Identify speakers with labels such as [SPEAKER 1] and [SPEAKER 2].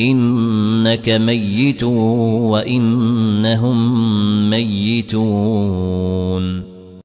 [SPEAKER 1] إنك ميت وإنهم ميتون.